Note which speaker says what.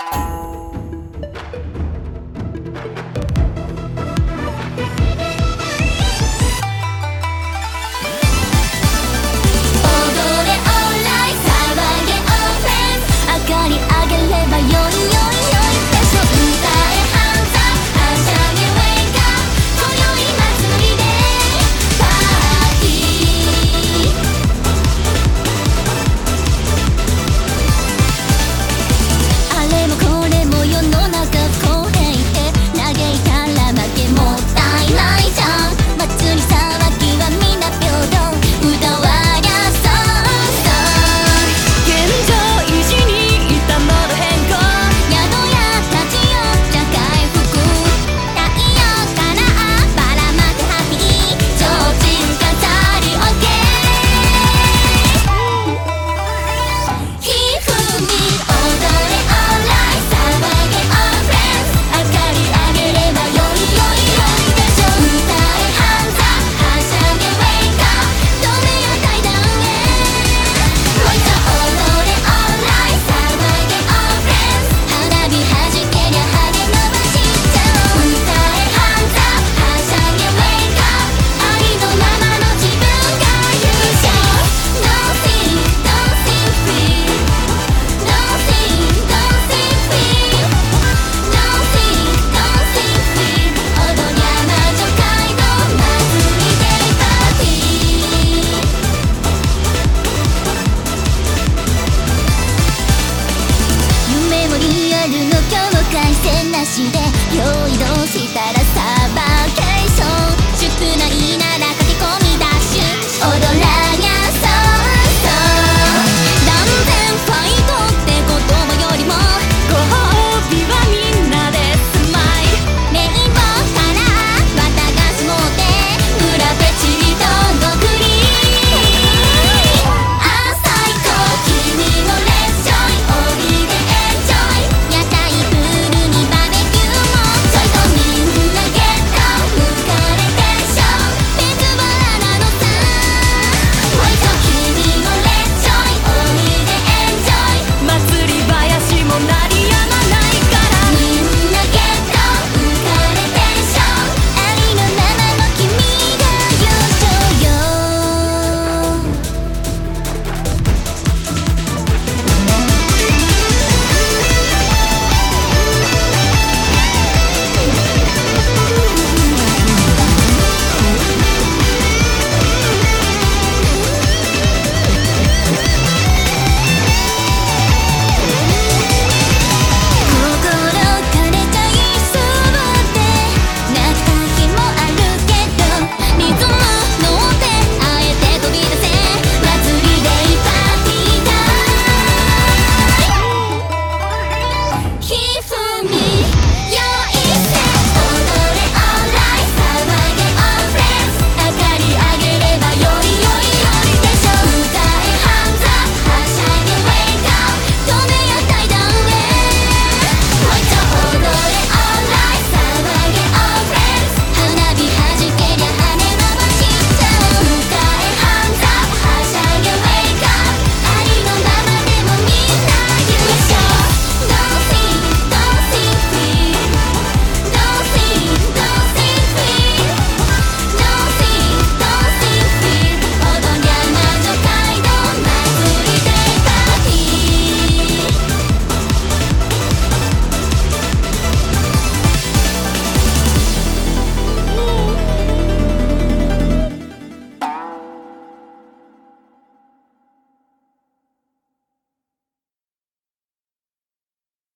Speaker 1: you 今日移動したらさ